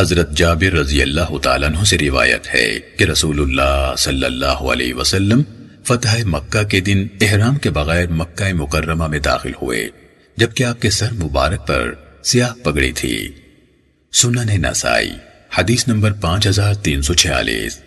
حضرت جابر رضی اللہ تعالیٰ عنہ سے روایت ہے کہ رسول اللہ صلی اللہ علیہ وسلم فتح مکہ کے دن احرام کے بغیر مکہ مکرمہ میں داخل ہوئے، جبکہ آپ کے سر مبارک پر سیاہ پگڑی تھی۔ سنن نسائی، حدیث نمبر پانچ ہزار تین سو چھیالیس۔